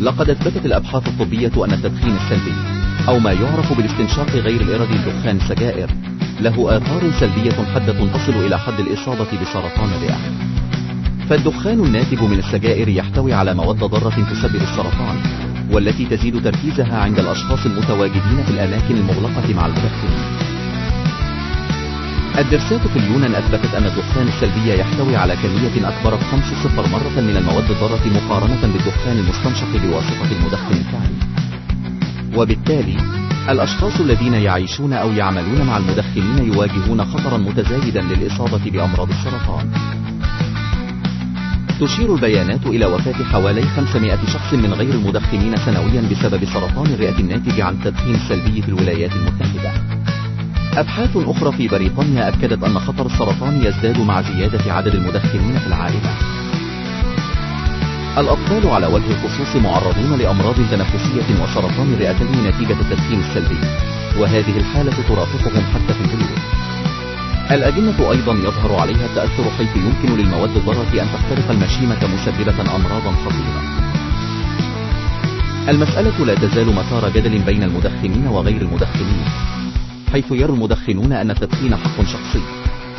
لقد أثبتت الأبحاث الطبية أن التدخين السلبي أو ما يعرف بالاستنشاق غير الإرادي لدخان السجائر له آثار سلبية حادة تصل إلى حد الإصابة بسرطان الرئة. فالدخان الناتج من السجائر يحتوي على مواد ضارة تسبب السرطان والتي تزيد تركيزها عند الأشخاص المتواجدين في الأماكن المغلقة مع المدخنين الدراسات في اليونان أثبتت أن الدخان السلبي يحتوي على كمية أكبر بخمس صفر مرة من المواد الضارة مقارنة بالدخان المستنشق بواسطة المدخن. الفعلي وبالتالي الأشخاص الذين يعيشون أو يعملون مع المدخنين يواجهون خطرا متزايدا للإصابة بأمراض السرطان. تشير البيانات إلى وفاة حوالي 500 شخص من غير المدخنين سنويا بسبب سرطان الرئة الناتج عن التدخين السلبي في الولايات المتحدة. أبحاث أخرى في بريطانيا أكدت أن خطر السرطان يزداد مع زيادة عدد المدخنين في العائلة الأطفال على وجه الخصوص معرضون لأمراض تنفسية وسرطان الرئتين نتيجة التدخين السلبي وهذه الحالة ترافقهم حتى في البيوت الأجنة أيضا يظهر عليها التأثر حيث يمكن للمواد الضارة أن تخترق المشيمة مسببة أمراضا خطيرة. المسألة لا تزال مثار جدل بين المدخنين وغير المدخنين. حيث يرى المدخنون أن التدخين حق شخصي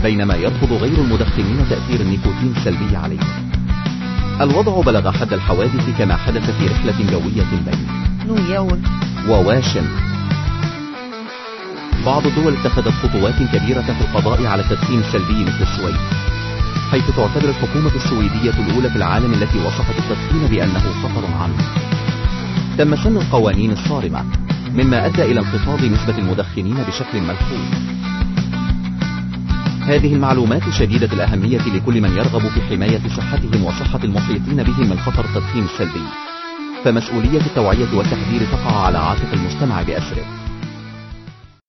بينما يرفض غير المدخنين تأثير النيكوتين السلبي عليهم الوضع بلغ حد الحوادث كما حدث في رحلة جوية بين نيويورك وواشنطن بعض الدول اتخذت خطوات كبيرة في القضاء على التدخين السلبي مثل السويد حيث تعتبر الحكومة السويدية الأولى في العالم التي وصفت التدخين بأنه خطر عام. تم سن القوانين الصارمة. مما أدى إلى انخفاض نسبة المدخنين بشكل ملحوظ. هذه المعلومات شديدة الأهمية لكل من يرغب في حماية صحتهم وصحة المحيطين بهم من خطر التدخين السلبي فمسؤولية التوعية والتحذير تقع على عاتق المجتمع بأسره.